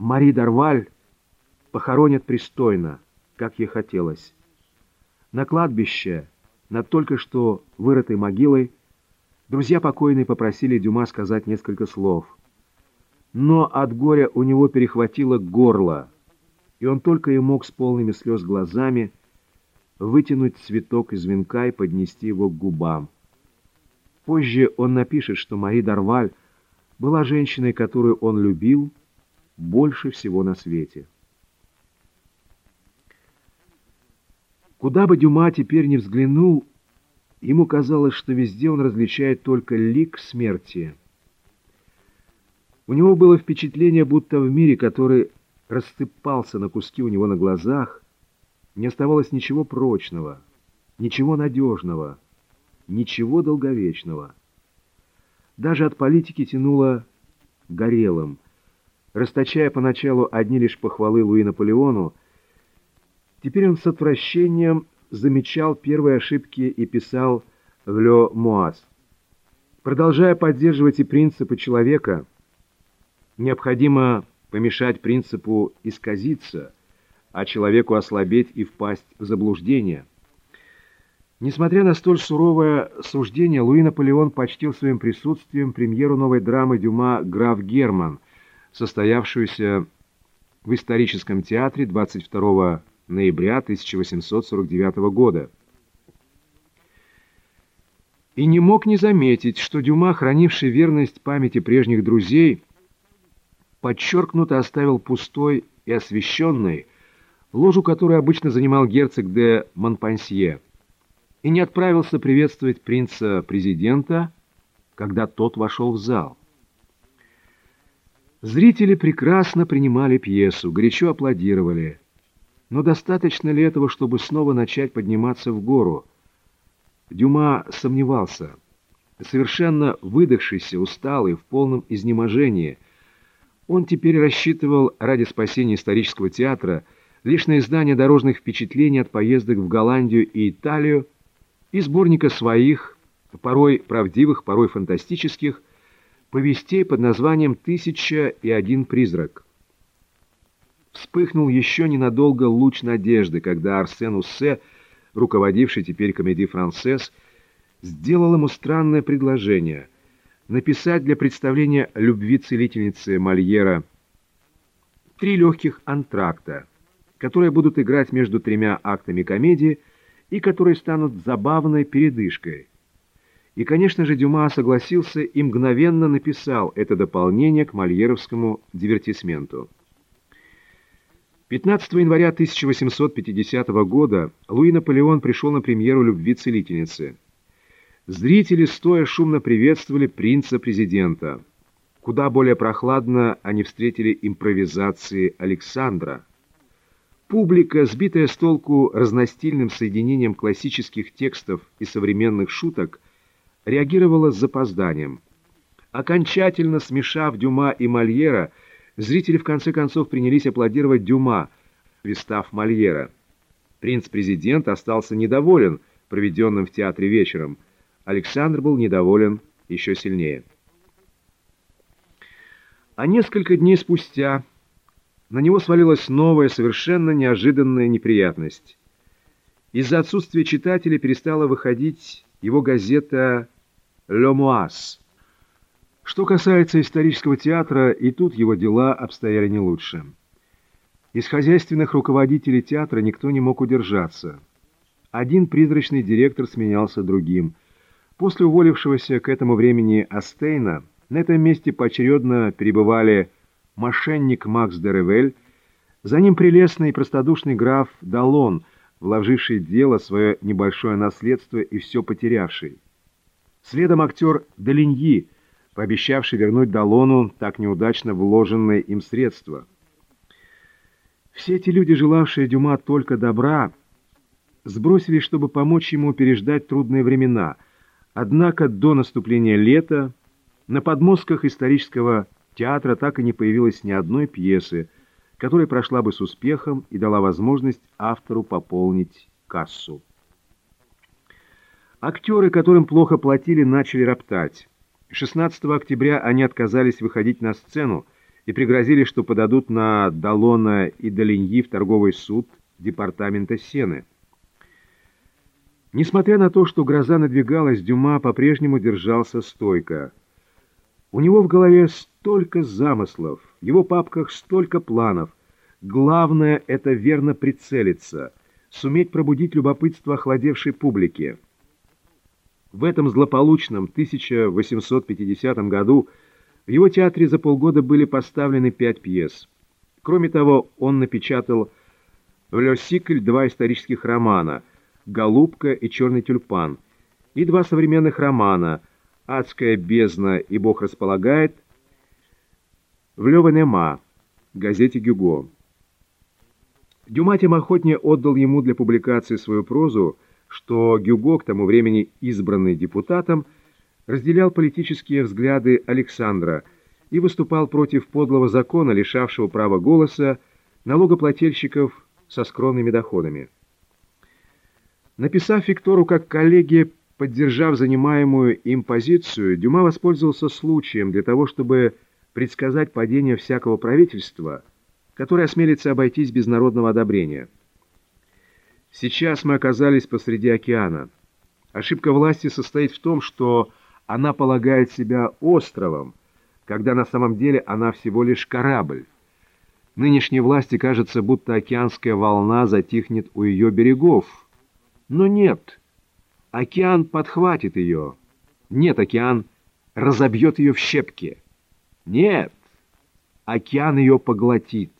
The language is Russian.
Мари Дарваль похоронят пристойно, как ей хотелось. На кладбище, над только что вырытой могилой, друзья покойной попросили Дюма сказать несколько слов. Но от горя у него перехватило горло, и он только и мог с полными слез глазами вытянуть цветок из венка и поднести его к губам. Позже он напишет, что Мари Дарваль была женщиной, которую он любил больше всего на свете. Куда бы Дюма теперь не взглянул, ему казалось, что везде он различает только лик смерти. У него было впечатление, будто в мире, который рассыпался на куски у него на глазах, не оставалось ничего прочного, ничего надежного, ничего долговечного. Даже от политики тянуло горелым. Расточая поначалу одни лишь похвалы Луи Наполеону, теперь он с отвращением замечал первые ошибки и писал в «Ле Муаз». Продолжая поддерживать и принципы человека, необходимо помешать принципу исказиться, а человеку ослабеть и впасть в заблуждение. Несмотря на столь суровое суждение, Луи Наполеон почтил своим присутствием премьеру новой драмы Дюма «Граф Герман», состоявшуюся в историческом театре 22 ноября 1849 года. И не мог не заметить, что Дюма, хранивший верность памяти прежних друзей, подчеркнуто оставил пустой и освещенной ложу, которую обычно занимал герцог де Монпансье, и не отправился приветствовать принца-президента, когда тот вошел в зал. Зрители прекрасно принимали пьесу, горячо аплодировали. Но достаточно ли этого, чтобы снова начать подниматься в гору? Дюма сомневался. Совершенно выдохшийся, усталый, в полном изнеможении – он теперь рассчитывал ради спасения исторического театра лишь на издание дорожных впечатлений от поездок в Голландию и Италию и сборника своих, порой правдивых, порой фантастических, повестей под названием «Тысяча и один призрак». Вспыхнул еще ненадолго луч надежды, когда Арсен Уссе, руководивший теперь комедией «Францесс», сделал ему странное предложение – написать для представления любви целительницы Мольера три легких антракта, которые будут играть между тремя актами комедии и которые станут забавной передышкой. И, конечно же, Дюма согласился и мгновенно написал это дополнение к мольеровскому дивертисменту. 15 января 1850 года Луи Наполеон пришел на премьеру «Любви целительницы». Зрители стоя шумно приветствовали принца-президента. Куда более прохладно они встретили импровизации Александра. Публика, сбитая с толку разностильным соединением классических текстов и современных шуток, реагировала с запозданием. Окончательно смешав Дюма и Мольера, зрители в конце концов принялись аплодировать Дюма, вистав Мольера. Принц-президент остался недоволен проведенным в театре вечером – Александр был недоволен еще сильнее. А несколько дней спустя на него свалилась новая, совершенно неожиданная неприятность. Из-за отсутствия читателей перестала выходить его газета «Le Moise». Что касается исторического театра, и тут его дела обстояли не лучше. Из хозяйственных руководителей театра никто не мог удержаться. Один призрачный директор сменялся другим – После уволившегося к этому времени Астейна на этом месте поочередно перебывали мошенник Макс де Ревель, за ним прелестный и простодушный граф Далон, вложивший в дело свое небольшое наследство и все потерявший. Следом актер Долиньи, пообещавший вернуть Далону так неудачно вложенные им средства. Все эти люди, желавшие Дюма только добра, сбросились, чтобы помочь ему переждать трудные времена – Однако до наступления лета на подмостках исторического театра так и не появилось ни одной пьесы, которая прошла бы с успехом и дала возможность автору пополнить кассу. Актеры, которым плохо платили, начали роптать. 16 октября они отказались выходить на сцену и пригрозили, что подадут на Далона и Долиньи в торговый суд департамента Сены. Несмотря на то, что гроза надвигалась, Дюма по-прежнему держался стойко. У него в голове столько замыслов, в его папках столько планов. Главное — это верно прицелиться, суметь пробудить любопытство охладевшей публики. В этом злополучном 1850 году в его театре за полгода были поставлены пять пьес. Кроме того, он напечатал в «Лёсикль» два исторических романа «Голубка» и «Черный тюльпан» и два современных романа «Адская бездна» и «Бог располагает» в «Лёвенема» газете «Гюго». Дюма тем охотнее отдал ему для публикации свою прозу, что Гюго, к тому времени избранный депутатом, разделял политические взгляды Александра и выступал против подлого закона, лишавшего права голоса налогоплательщиков со скромными доходами. Написав Виктору как коллеге, поддержав занимаемую им позицию, Дюма воспользовался случаем для того, чтобы предсказать падение всякого правительства, которое осмелится обойтись без народного одобрения. Сейчас мы оказались посреди океана. Ошибка власти состоит в том, что она полагает себя островом, когда на самом деле она всего лишь корабль. Нынешней власти кажется, будто океанская волна затихнет у ее берегов. Но нет. Океан подхватит ее. Нет, океан разобьет ее в щепки. Нет, океан ее поглотит.